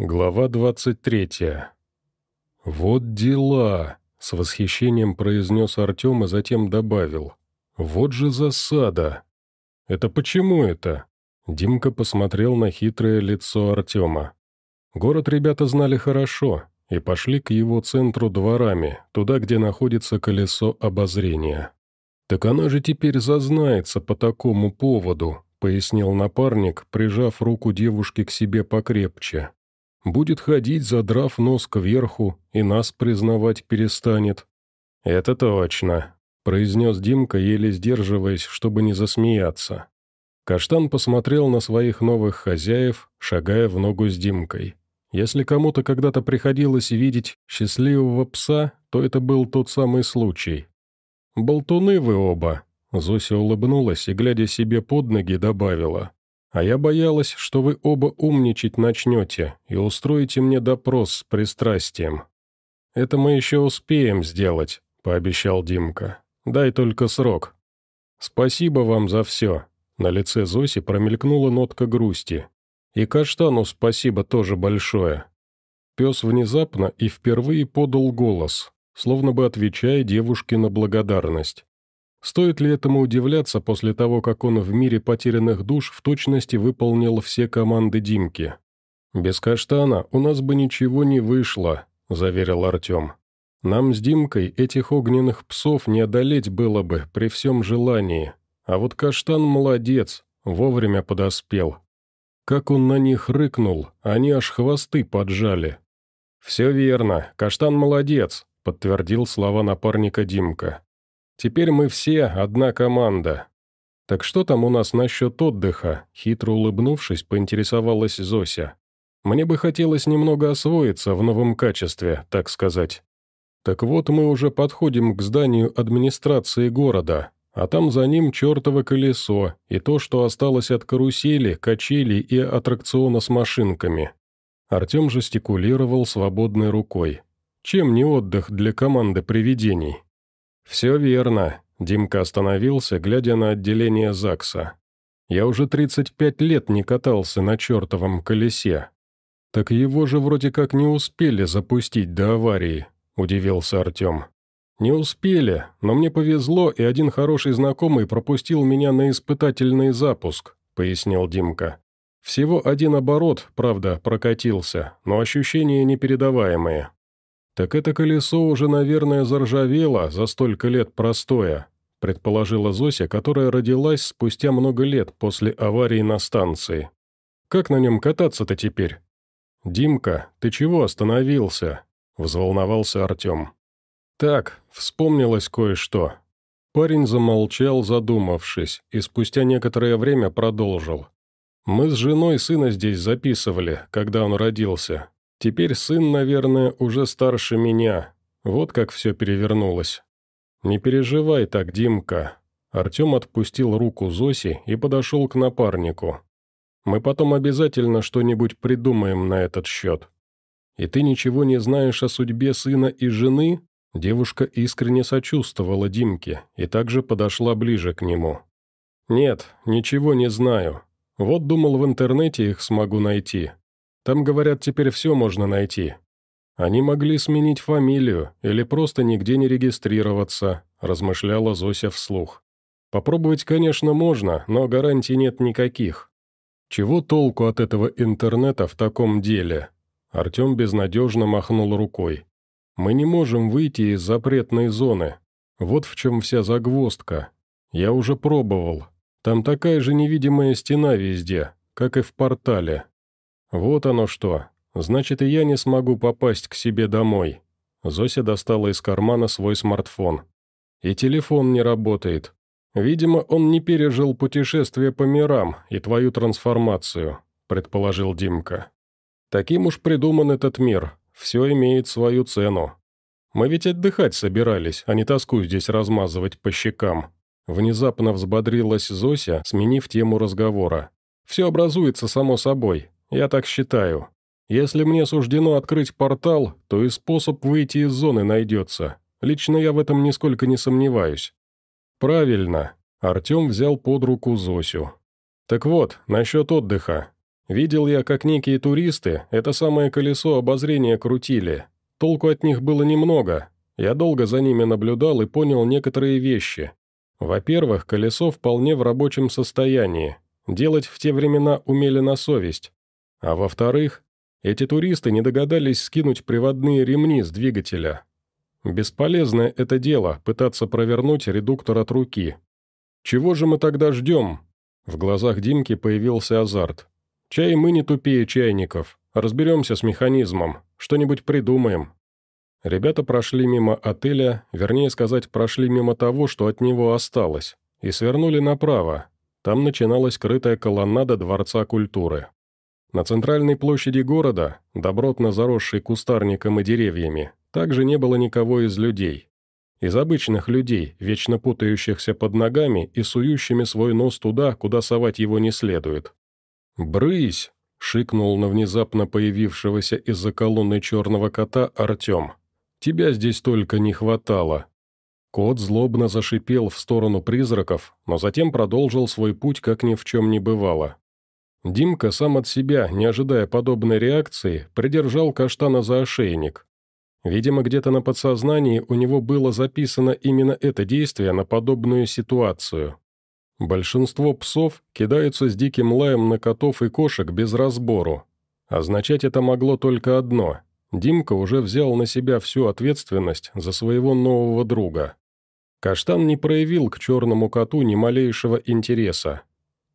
Глава 23. «Вот дела!» — с восхищением произнес Артем и затем добавил. «Вот же засада!» «Это почему это?» Димка посмотрел на хитрое лицо Артема. Город ребята знали хорошо и пошли к его центру дворами, туда, где находится колесо обозрения. «Так она же теперь зазнается по такому поводу», — пояснил напарник, прижав руку девушки к себе покрепче. Будет ходить, задрав нос кверху, и нас признавать перестанет». «Это точно», — произнес Димка, еле сдерживаясь, чтобы не засмеяться. Каштан посмотрел на своих новых хозяев, шагая в ногу с Димкой. Если кому-то когда-то приходилось видеть счастливого пса, то это был тот самый случай. «Болтуны вы оба», — Зося улыбнулась и, глядя себе под ноги, добавила. А я боялась, что вы оба умничать начнете и устроите мне допрос с пристрастием. Это мы еще успеем сделать», — пообещал Димка. «Дай только срок». «Спасибо вам за все». На лице Зоси промелькнула нотка грусти. «И Каштану спасибо тоже большое». Пес внезапно и впервые подал голос, словно бы отвечая девушке на благодарность. Стоит ли этому удивляться после того, как он в мире потерянных душ в точности выполнил все команды Димки? «Без каштана у нас бы ничего не вышло», – заверил Артем. «Нам с Димкой этих огненных псов не одолеть было бы при всем желании. А вот каштан молодец, вовремя подоспел. Как он на них рыкнул, они аж хвосты поджали». «Все верно, каштан молодец», – подтвердил слова напарника Димка. Теперь мы все одна команда. Так что там у нас насчет отдыха?» Хитро улыбнувшись, поинтересовалась Зося. «Мне бы хотелось немного освоиться в новом качестве, так сказать. Так вот, мы уже подходим к зданию администрации города, а там за ним чертово колесо и то, что осталось от карусели, качелей и аттракциона с машинками». Артем жестикулировал свободной рукой. «Чем не отдых для команды привидений?» «Все верно», — Димка остановился, глядя на отделение ЗАГСа. «Я уже 35 лет не катался на чертовом колесе». «Так его же вроде как не успели запустить до аварии», — удивился Артем. «Не успели, но мне повезло, и один хороший знакомый пропустил меня на испытательный запуск», — пояснил Димка. «Всего один оборот, правда, прокатился, но ощущения непередаваемые». «Так это колесо уже, наверное, заржавело за столько лет простоя», предположила Зося, которая родилась спустя много лет после аварии на станции. «Как на нем кататься-то теперь?» «Димка, ты чего остановился?» – взволновался Артем. «Так, вспомнилось кое-что». Парень замолчал, задумавшись, и спустя некоторое время продолжил. «Мы с женой сына здесь записывали, когда он родился. Теперь сын, наверное, уже старше меня. Вот как все перевернулось. Не переживай так, Димка. Артем отпустил руку Зоси и подошел к напарнику. Мы потом обязательно что-нибудь придумаем на этот счет. И ты ничего не знаешь о судьбе сына и жены? Девушка искренне сочувствовала Димке и также подошла ближе к нему. «Нет, ничего не знаю. Вот думал, в интернете их смогу найти. Там, говорят, теперь все можно найти. Они могли сменить фамилию или просто нигде не регистрироваться», размышляла Зося вслух. «Попробовать, конечно, можно, но гарантий нет никаких. Чего толку от этого интернета в таком деле?» Артем безнадежно махнул рукой. «Мы не можем выйти из запретной зоны. Вот в чем вся загвоздка. Я уже пробовал. Там такая же невидимая стена везде, как и в портале. «Вот оно что. Значит, и я не смогу попасть к себе домой». Зося достала из кармана свой смартфон. «И телефон не работает. Видимо, он не пережил путешествие по мирам и твою трансформацию», предположил Димка. «Таким уж придуман этот мир. Все имеет свою цену. Мы ведь отдыхать собирались, а не тоску здесь размазывать по щекам». Внезапно взбодрилась Зося, сменив тему разговора. «Все образуется само собой. Я так считаю. Если мне суждено открыть портал, то и способ выйти из зоны найдется. Лично я в этом нисколько не сомневаюсь». «Правильно». Артем взял под руку Зосю. «Так вот, насчет отдыха. Видел я, как некие туристы это самое колесо обозрения крутили. Толку от них было немного. Я долго за ними наблюдал и понял некоторые вещи. Во-первых, колесо вполне в рабочем состоянии. Делать в те времена умели на совесть. А во-вторых, эти туристы не догадались скинуть приводные ремни с двигателя. Бесполезное это дело, пытаться провернуть редуктор от руки. Чего же мы тогда ждем? В глазах Димки появился азарт. Чай мы не тупее чайников. Разберемся с механизмом. Что-нибудь придумаем. Ребята прошли мимо отеля, вернее сказать, прошли мимо того, что от него осталось, и свернули направо. Там начиналась крытая колоннада Дворца культуры. На центральной площади города, добротно заросшей кустарником и деревьями, также не было никого из людей. Из обычных людей, вечно путающихся под ногами и сующими свой нос туда, куда совать его не следует. «Брысь!» — шикнул на внезапно появившегося из-за колонны черного кота Артем. «Тебя здесь только не хватало». Кот злобно зашипел в сторону призраков, но затем продолжил свой путь, как ни в чем не бывало. Димка сам от себя, не ожидая подобной реакции, придержал каштана за ошейник. Видимо, где-то на подсознании у него было записано именно это действие на подобную ситуацию. Большинство псов кидаются с диким лаем на котов и кошек без разбору. Означать это могло только одно. Димка уже взял на себя всю ответственность за своего нового друга. Каштан не проявил к черному коту ни малейшего интереса.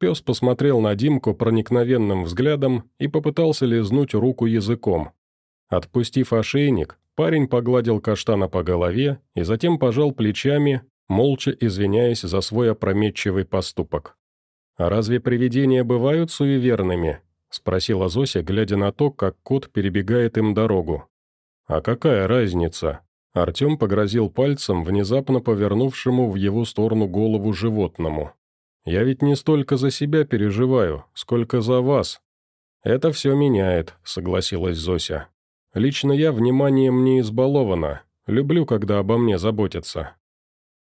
Пес посмотрел на Димку проникновенным взглядом и попытался лизнуть руку языком. Отпустив ошейник, парень погладил каштана по голове и затем пожал плечами, молча извиняясь за свой опрометчивый поступок. «А разве привидения бывают суеверными?» – спросила Зося, глядя на то, как кот перебегает им дорогу. «А какая разница?» Артем погрозил пальцем внезапно повернувшему в его сторону голову животному. Я ведь не столько за себя переживаю, сколько за вас». «Это все меняет», — согласилась Зося. «Лично я вниманием не избалована. Люблю, когда обо мне заботятся».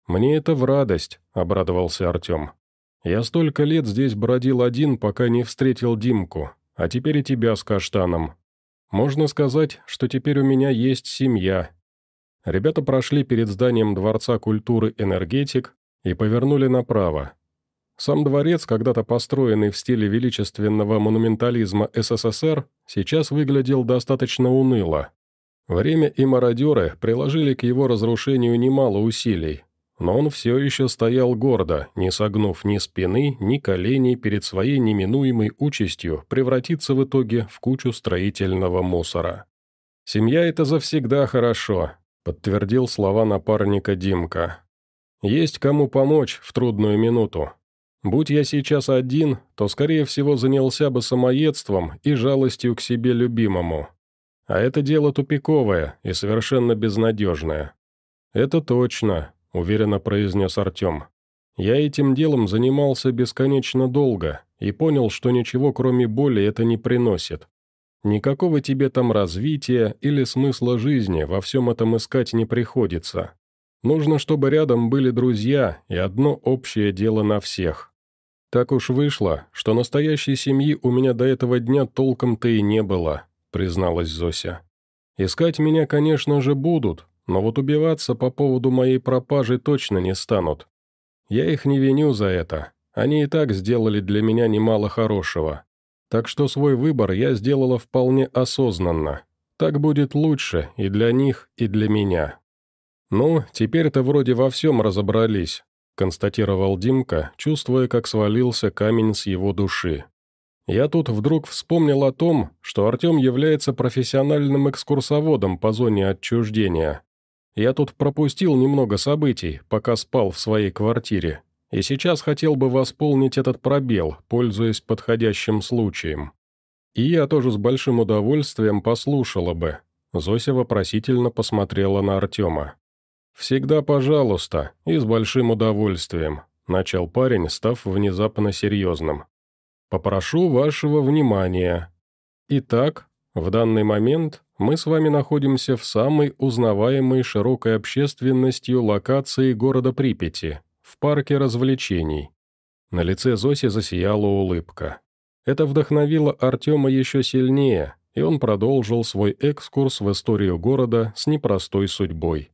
«Мне это в радость», — обрадовался Артем. «Я столько лет здесь бродил один, пока не встретил Димку, а теперь и тебя с каштаном. Можно сказать, что теперь у меня есть семья». Ребята прошли перед зданием Дворца культуры «Энергетик» и повернули направо. Сам дворец, когда-то построенный в стиле величественного монументализма СССР, сейчас выглядел достаточно уныло. Время и мародеры приложили к его разрушению немало усилий, но он все еще стоял гордо, не согнув ни спины, ни коленей перед своей неминуемой участью превратиться в итоге в кучу строительного мусора. «Семья — это завсегда хорошо», — подтвердил слова напарника Димка. «Есть кому помочь в трудную минуту. Будь я сейчас один, то, скорее всего, занялся бы самоедством и жалостью к себе любимому. А это дело тупиковое и совершенно безнадежное. «Это точно», — уверенно произнес Артем. «Я этим делом занимался бесконечно долго и понял, что ничего кроме боли это не приносит. Никакого тебе там развития или смысла жизни во всем этом искать не приходится. Нужно, чтобы рядом были друзья и одно общее дело на всех. «Так уж вышло, что настоящей семьи у меня до этого дня толком-то и не было», призналась Зося. «Искать меня, конечно же, будут, но вот убиваться по поводу моей пропажи точно не станут. Я их не виню за это, они и так сделали для меня немало хорошего. Так что свой выбор я сделала вполне осознанно. Так будет лучше и для них, и для меня». «Ну, теперь-то вроде во всем разобрались констатировал Димка, чувствуя, как свалился камень с его души. Я тут вдруг вспомнил о том, что Артем является профессиональным экскурсоводом по зоне отчуждения. Я тут пропустил немного событий, пока спал в своей квартире, и сейчас хотел бы восполнить этот пробел, пользуясь подходящим случаем. И я тоже с большим удовольствием послушала бы. Зося вопросительно посмотрела на Артема. «Всегда пожалуйста, и с большим удовольствием», – начал парень, став внезапно серьезным. «Попрошу вашего внимания. Итак, в данный момент мы с вами находимся в самой узнаваемой широкой общественностью локации города Припяти, в парке развлечений». На лице Зоси засияла улыбка. Это вдохновило Артема еще сильнее, и он продолжил свой экскурс в историю города с непростой судьбой.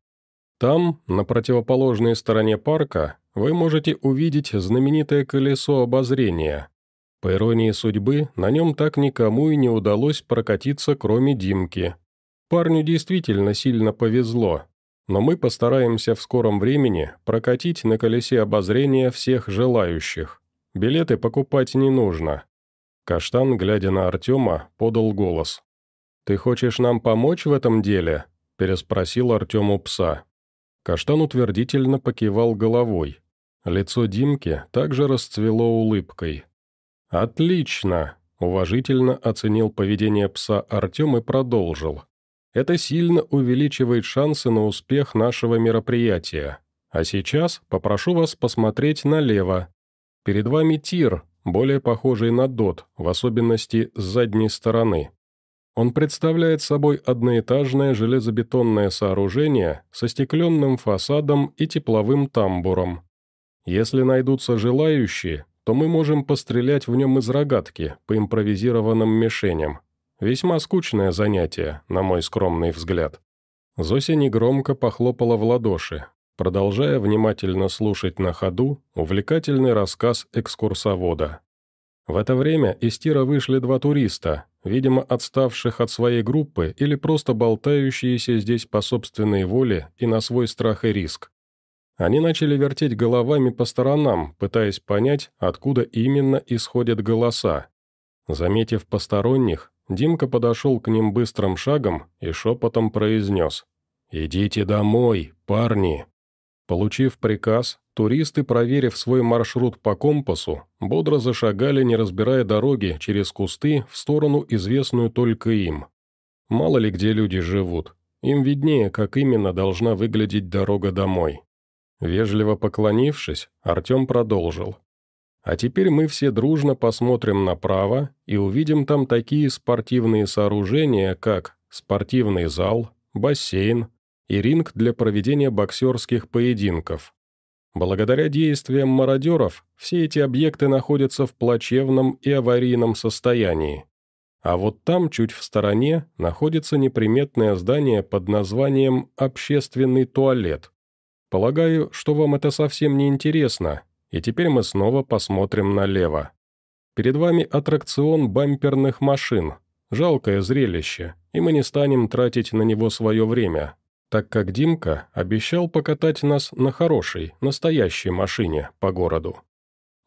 Там, на противоположной стороне парка, вы можете увидеть знаменитое колесо обозрения. По иронии судьбы, на нем так никому и не удалось прокатиться, кроме Димки. Парню действительно сильно повезло, но мы постараемся в скором времени прокатить на колесе обозрения всех желающих. Билеты покупать не нужно. Каштан, глядя на Артема, подал голос. «Ты хочешь нам помочь в этом деле?» – переспросил Артем у пса. Каштан утвердительно покивал головой. Лицо Димки также расцвело улыбкой. «Отлично!» – уважительно оценил поведение пса Артем и продолжил. «Это сильно увеличивает шансы на успех нашего мероприятия. А сейчас попрошу вас посмотреть налево. Перед вами тир, более похожий на дот, в особенности с задней стороны. Он представляет собой одноэтажное железобетонное сооружение со стекленным фасадом и тепловым тамбуром. Если найдутся желающие, то мы можем пострелять в нем из рогатки по импровизированным мишеням. Весьма скучное занятие, на мой скромный взгляд. Зося негромко похлопала в ладоши, продолжая внимательно слушать на ходу увлекательный рассказ экскурсовода. В это время из тира вышли два туриста, видимо, отставших от своей группы или просто болтающиеся здесь по собственной воле и на свой страх и риск. Они начали вертеть головами по сторонам, пытаясь понять, откуда именно исходят голоса. Заметив посторонних, Димка подошел к ним быстрым шагом и шепотом произнес «Идите домой, парни!» Получив приказ, туристы, проверив свой маршрут по компасу, бодро зашагали, не разбирая дороги, через кусты в сторону, известную только им. Мало ли где люди живут, им виднее, как именно должна выглядеть дорога домой. Вежливо поклонившись, Артем продолжил. «А теперь мы все дружно посмотрим направо и увидим там такие спортивные сооружения, как спортивный зал, бассейн, и ринг для проведения боксерских поединков. Благодаря действиям мародеров все эти объекты находятся в плачевном и аварийном состоянии. А вот там, чуть в стороне, находится неприметное здание под названием «Общественный туалет». Полагаю, что вам это совсем не интересно, и теперь мы снова посмотрим налево. Перед вами аттракцион бамперных машин. Жалкое зрелище, и мы не станем тратить на него свое время так как Димка обещал покатать нас на хорошей, настоящей машине по городу.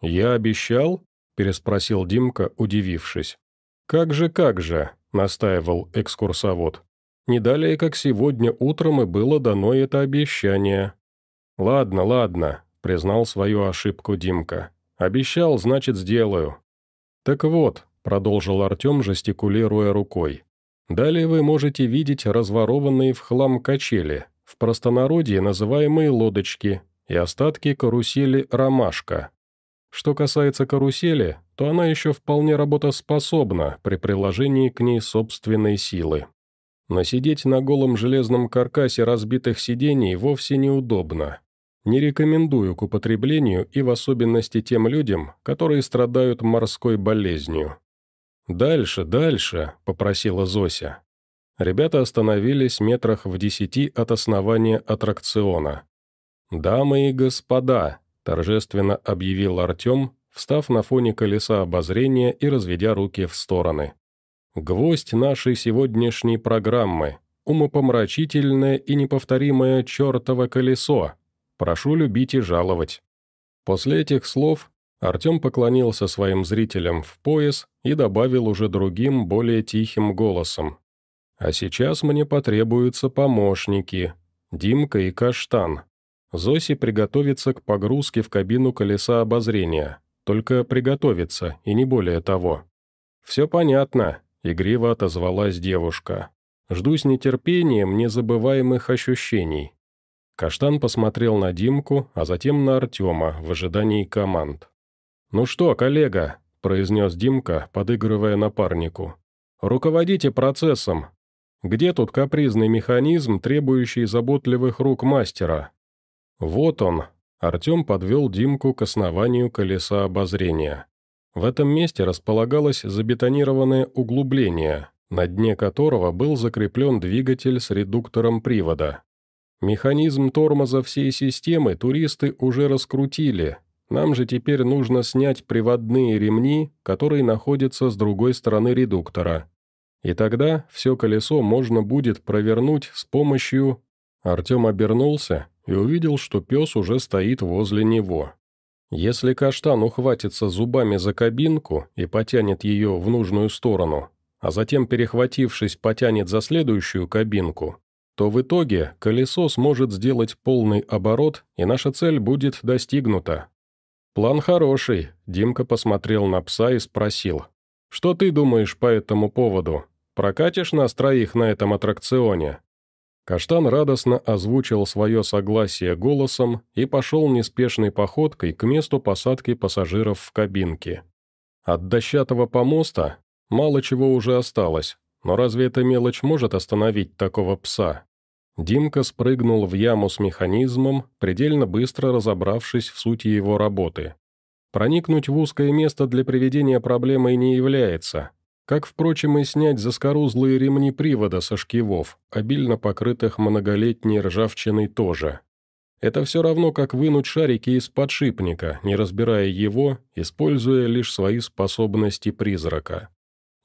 «Я обещал?» – переспросил Димка, удивившись. «Как же, как же!» – настаивал экскурсовод. «Не далее, как сегодня утром и было дано это обещание». «Ладно, ладно», – признал свою ошибку Димка. «Обещал, значит, сделаю». «Так вот», – продолжил Артем, жестикулируя рукой, Далее вы можете видеть разворованные в хлам качели, в простонародье называемые лодочки, и остатки карусели «Ромашка». Что касается карусели, то она еще вполне работоспособна при приложении к ней собственной силы. Но на голом железном каркасе разбитых сидений вовсе неудобно. Не рекомендую к употреблению и в особенности тем людям, которые страдают морской болезнью. «Дальше, дальше», — попросила Зося. Ребята остановились метрах в десяти от основания аттракциона. «Дамы и господа», — торжественно объявил Артем, встав на фоне колеса обозрения и разведя руки в стороны. «Гвоздь нашей сегодняшней программы — умопомрачительное и неповторимое чертово колесо. Прошу любить и жаловать». После этих слов Артем поклонился своим зрителям в пояс и добавил уже другим, более тихим голосом. «А сейчас мне потребуются помощники. Димка и Каштан. Зоси приготовится к погрузке в кабину колеса обозрения. Только приготовиться, и не более того». «Все понятно», — игриво отозвалась девушка. «Жду с нетерпением незабываемых ощущений». Каштан посмотрел на Димку, а затем на Артема в ожидании команд. «Ну что, коллега», – произнес Димка, подыгрывая напарнику, – «руководите процессом. Где тут капризный механизм, требующий заботливых рук мастера?» «Вот он», – Артем подвел Димку к основанию колеса обозрения. В этом месте располагалось забетонированное углубление, на дне которого был закреплен двигатель с редуктором привода. Механизм тормоза всей системы туристы уже раскрутили, нам же теперь нужно снять приводные ремни, которые находятся с другой стороны редуктора. И тогда все колесо можно будет провернуть с помощью... Артем обернулся и увидел, что пес уже стоит возле него. Если каштан ухватится зубами за кабинку и потянет ее в нужную сторону, а затем, перехватившись, потянет за следующую кабинку, то в итоге колесо сможет сделать полный оборот, и наша цель будет достигнута. «План хороший», — Димка посмотрел на пса и спросил. «Что ты думаешь по этому поводу? Прокатишь нас троих на этом аттракционе?» Каштан радостно озвучил свое согласие голосом и пошел неспешной походкой к месту посадки пассажиров в кабинке. От дощатого помоста мало чего уже осталось, но разве эта мелочь может остановить такого пса? Димка спрыгнул в яму с механизмом, предельно быстро разобравшись в сути его работы. Проникнуть в узкое место для приведения проблемой не является, как, впрочем, и снять заскорузлые ремни привода со шкивов, обильно покрытых многолетней ржавчиной тоже. Это все равно, как вынуть шарики из подшипника, не разбирая его, используя лишь свои способности призрака.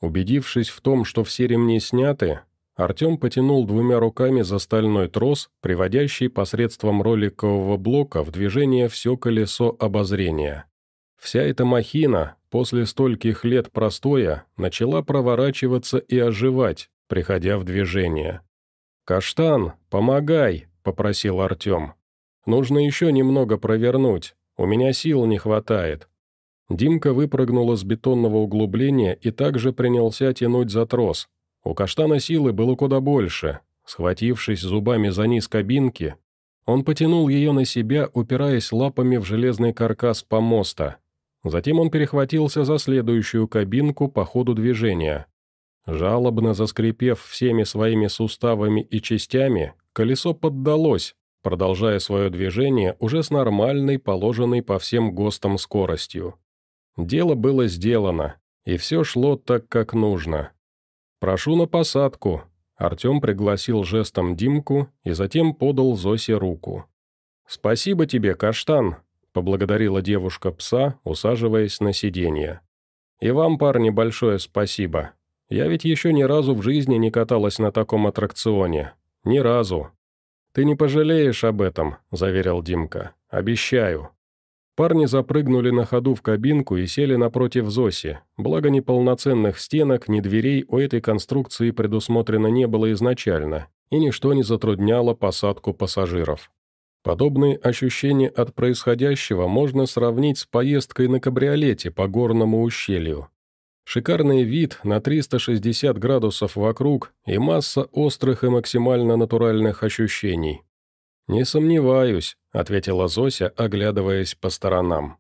Убедившись в том, что все ремни сняты, Артем потянул двумя руками за стальной трос, приводящий посредством роликового блока в движение все колесо обозрения. Вся эта махина, после стольких лет простоя начала проворачиваться и оживать, приходя в движение. «Каштан, помогай!» – попросил Артем. «Нужно еще немного провернуть, у меня сил не хватает». Димка выпрыгнул из бетонного углубления и также принялся тянуть за трос. У каштана силы было куда больше. Схватившись зубами за низ кабинки, он потянул ее на себя, упираясь лапами в железный каркас помоста. Затем он перехватился за следующую кабинку по ходу движения. Жалобно заскрипев всеми своими суставами и частями, колесо поддалось, продолжая свое движение уже с нормальной, положенной по всем ГОСТам скоростью. Дело было сделано, и все шло так, как нужно. «Прошу на посадку», — Артем пригласил жестом Димку и затем подал Зосе руку. «Спасибо тебе, Каштан», поблагодарила девушка пса, усаживаясь на сиденье. «И вам, парни, большое спасибо. Я ведь еще ни разу в жизни не каталась на таком аттракционе. Ни разу». «Ты не пожалеешь об этом», – заверил Димка. «Обещаю». Парни запрыгнули на ходу в кабинку и сели напротив Зоси, благо ни полноценных стенок, ни дверей у этой конструкции предусмотрено не было изначально, и ничто не затрудняло посадку пассажиров. Подобные ощущения от происходящего можно сравнить с поездкой на кабриолете по горному ущелью. Шикарный вид на 360 градусов вокруг и масса острых и максимально натуральных ощущений. «Не сомневаюсь», — ответила Зося, оглядываясь по сторонам.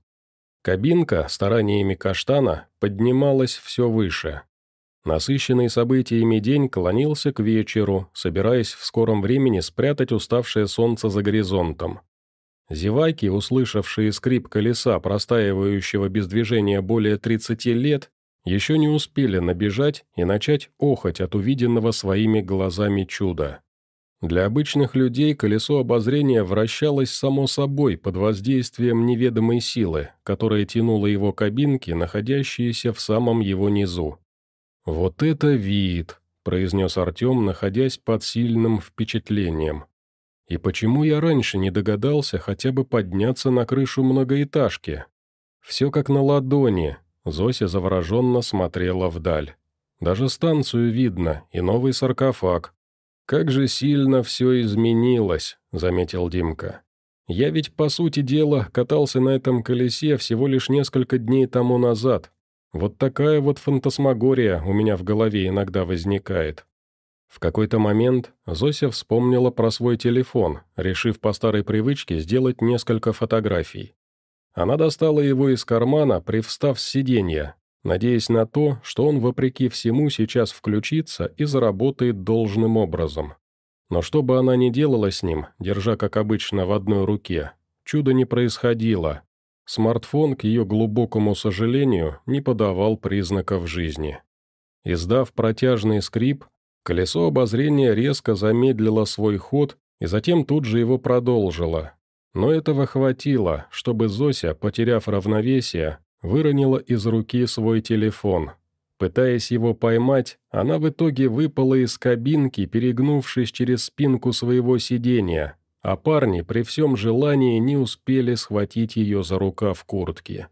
Кабинка стараниями каштана поднималась все выше. Насыщенный событиями день клонился к вечеру, собираясь в скором времени спрятать уставшее солнце за горизонтом. Зеваки, услышавшие скрип колеса, простаивающего без движения более 30 лет, еще не успели набежать и начать охоть от увиденного своими глазами чуда. Для обычных людей колесо обозрения вращалось само собой под воздействием неведомой силы, которая тянула его кабинки, находящиеся в самом его низу. «Вот это вид!» – произнес Артем, находясь под сильным впечатлением. «И почему я раньше не догадался хотя бы подняться на крышу многоэтажки? Все как на ладони», – Зося завороженно смотрела вдаль. «Даже станцию видно, и новый саркофаг. Как же сильно все изменилось», – заметил Димка. «Я ведь, по сути дела, катался на этом колесе всего лишь несколько дней тому назад, вот такая вот фантасмагория у меня в голове иногда возникает. В какой-то момент Зося вспомнила про свой телефон, решив по старой привычке сделать несколько фотографий. Она достала его из кармана, привстав с сиденья, надеясь на то, что он, вопреки всему, сейчас включится и заработает должным образом. Но что бы она ни делала с ним, держа, как обычно, в одной руке, чудо не происходило. Смартфон, к ее глубокому сожалению, не подавал признаков жизни. Издав протяжный скрип, колесо обозрения резко замедлило свой ход и затем тут же его продолжило. Но этого хватило, чтобы Зося, потеряв равновесие, выронила из руки свой телефон. Пытаясь его поймать, она в итоге выпала из кабинки, перегнувшись через спинку своего сидения, а парни при всем желании не успели схватить ее за рукав куртки.